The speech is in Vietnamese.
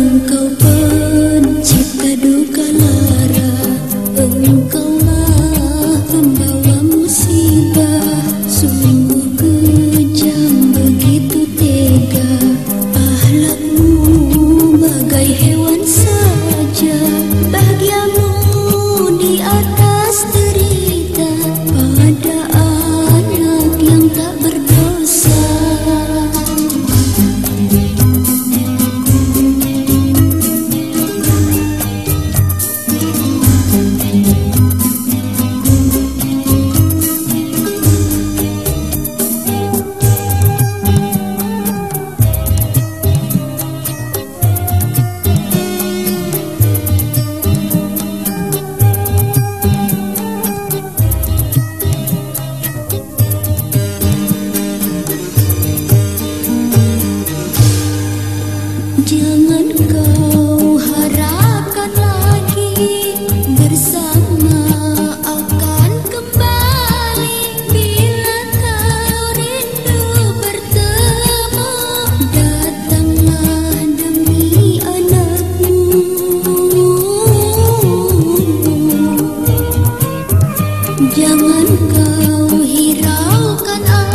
Engkaulah pembawa musibah Sungguh